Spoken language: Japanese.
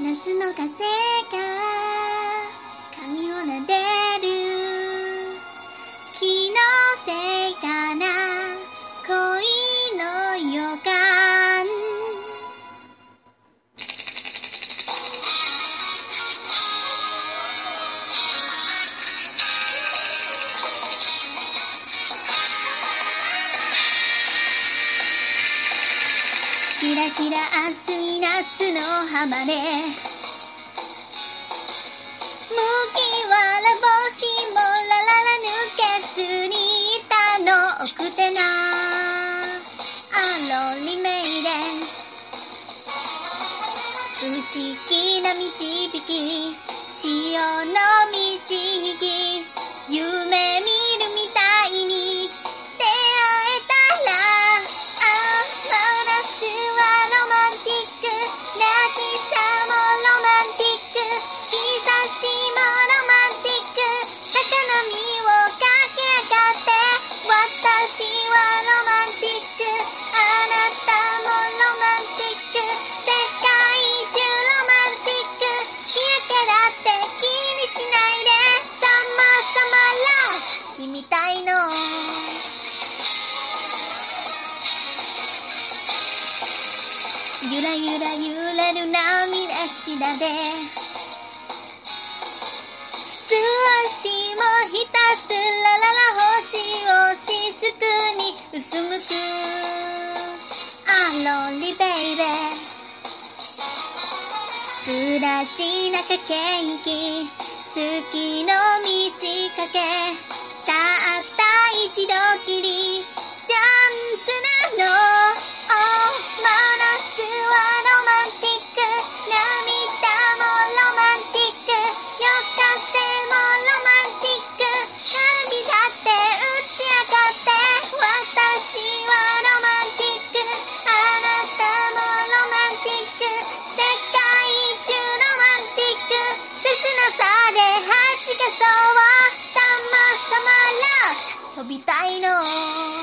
夏の火星がキラキラ暑い夏の浜で。麦わら帽子もラララ抜けずにいたの。奥手なアロリメイデン不思議な導き潮の導き夢見るみゆらゆら揺れる涙しだで。素足もひたすららら星をしすくに薄むく。アロリベイベプラチな駆け引き好きの満ち欠け。たった一度きり。チャンス飛びたいの。